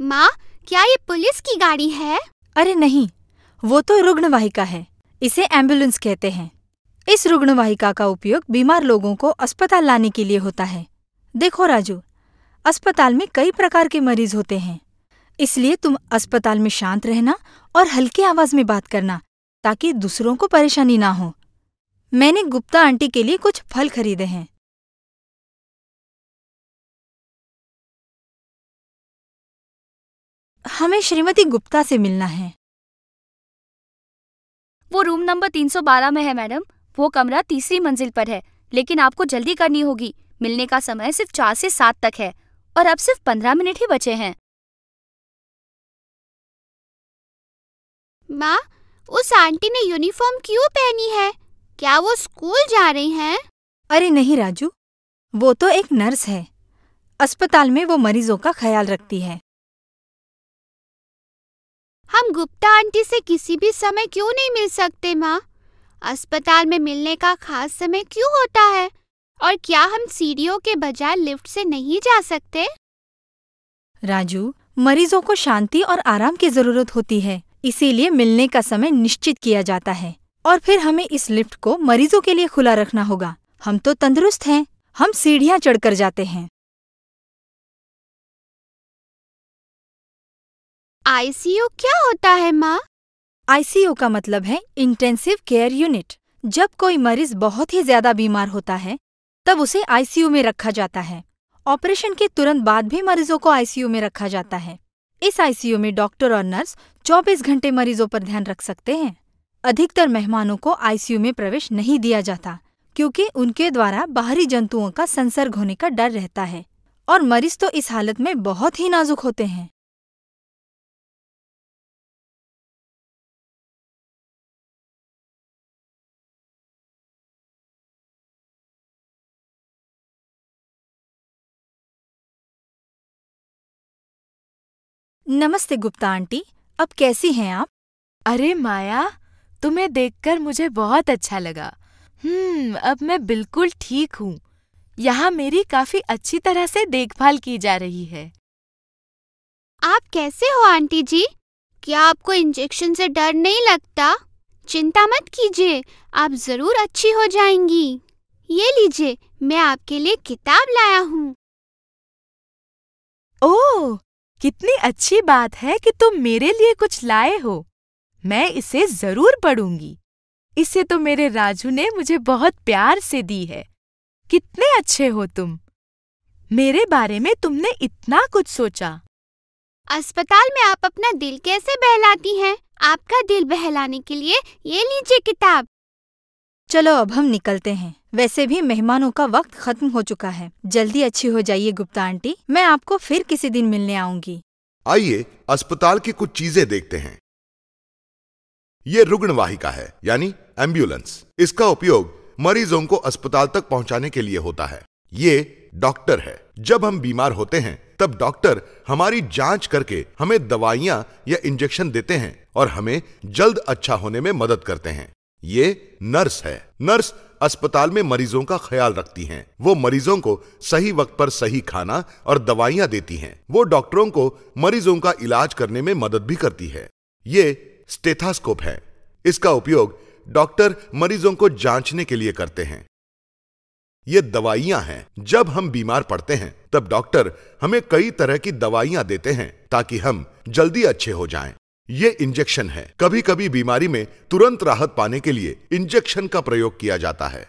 माँ, क्या ये पुलिस की गाड़ी है? अरे नहीं, वो तो रुग्णवाहिका है, इसे एंबुलेंस कहते हैं। इस रुग्णवाहिका का उपयोग बीमार लोगों को अस्पताल लाने के लिए होता है। देखो राजू, अस्पताल में कई प्रकार के मरीज़ होते हैं। इसलिए तुम अस्पताल में शांत रहना और हल्की आवाज़ में बात करना, ताकि दूसरों को परेशानी ना हो। मैंने गुप्ता आंटी के लिए कुछ फल खरीदे हैं। हमें श्रीमती गुप्ता से मिलना है। वो रूम नंबर 312 में है मैडम। वो कमरा तीसरी मंजिल पर है लेकिन आपको जल्दी करनी होगी। मिलने का समय सिर्फ़ चार से सात तक है और अब सिर्फ़ पंद्रह मिनट ही बचे हैं। माँ उस आंटी ने यूनिफॉर्म क्यों पहनी है? क्या वो स्कूल जा रही हैं? अरे नहीं राजू। वो तो एक नर्स है। अस्पताल में वो मरीजों का ख्याल रखती है। हम गुप्ता आंटी से किसी भी समय क्यों नहीं मिल सकते, माँ? अस्पताल में मिलने का खास समय क्यों होता है? और क्या हम सीढ़ियों के बजाय लिफ्ट से नहीं जा सकते? राजू, मरीजों को शांति और आराम की ज़रूरत होती है, इसीलिए मिलने का समय निश्चित किया जाता है। और फिर हमें इस लिफ्ट को मरीजों के लिए खुला रखना होगा। हम तो तंदुरुस्त हैं, हम सीढ़ियाँ चढ़कर जाते हैं। आईसीयू क्या होता है, माँ? आईसीयू का मतलब है इंटेंसिव केयर यूनिट जब कोई मरीज़ बहुत ही ज़्यादा बीमार होता है, तब उसे आईसीयू में रखा जाता है। ऑपरेशन के तुरंत बाद भी मरीजों को आईसीयू में रखा जाता है। इस आईसीयू में डॉक्टर और नर्स 24 घंटे मरीजों पर ध्यान रख सकते हैं। अधिकतर मेहमानों को आईसीयू में प्रवेश नहीं दिया जाता, क्योंकि उनके द्वारा बाहरी जंतुओं का संसर्ग होने का डर रहता है, और मरीज़ तो इस हालत में बहुत ही नाजुक होते हैं। नमस्ते गुप्ता आंटी अब कैसी हैं आप? अरे माया तुम्हें देखकर मुझे बहुत अच्छा लगा। हम्म अब मैं बिल्कुल ठीक हूँ। यहाँ मेरी काफ़ी अच्छी तरह से देखभाल की जा रही है। आप कैसे हो आंटी जी? क्या आपको इंजेक्शन से डर नहीं लगता? चिंता मत कीजिए आप ज़रूर अच्छी हो जाएँगी। ये लीजिए मैं आपके लिए किताब लाया हूँ। कितनी अच्छी बात है कि तुम मेरे लिए कुछ लाए हो। मैं इसे ज़रूर पढ़ूँगी। इसे तो मेरे राजू ने मुझे बहुत प्यार से दी है। कितने अच्छे हो तुम। मेरे बारे में तुमने इतना कुछ सोचा। अस्पताल में आप अपना दिल कैसे बहलाती हैं? आपका दिल बहलाने के लिए ये लीजिए किताब। चलो अब हम निकलते हैं। वैसे भी मेहमानों का वक्त खत्म हो चुका है। जल्दी अच्छी हो जाइए, गुप्ता आंटी। मैं आपको फिर किसी दिन मिलने आऊँगी। आइए, अस्पताल की कुछ चीज़ें देखते हैं। ये रुग्ण वाहिका है, यानी एंबुलेंस। इसका उपयोग मरीजों को अस्पताल तक पहुँचाने के लिए होता है। ये डॉक्टर है। जब हम बीमार होते हैं, तब डॉक्टर हमारी जाँच करके हमें दवाइयाँ या इंजेक्शन देते हैं और हमें जल्द अच्छा होने में मदद करते हैं। ये नर्स है। नर्स अस्पताल में मरीजों का ख्याल रखती हैं। वो मरीजों को सही वक्त पर सही खाना और दवाइयाँ देती हैं। वो डॉक्टरों को मरीजों का इलाज करने में मदद भी करती है। ये स्टेथास्कोप है। इसका उपयोग डॉक्टर मरीजों को जांचने के लिए करते हैं। ये दवाइयाँ हैं। जब हम बीमार पड़ते हैं, तब डॉक्टर हमें कई तरह की दवाइयाँ देते हैं ताकि हम जल्दी अच्छे हो जाएँ। ये इंजेक्शन है। कभी कभी बीमारी में तुरंत राहत पाने के लिए इंजेक्शन का प्रयोग किया जाता है।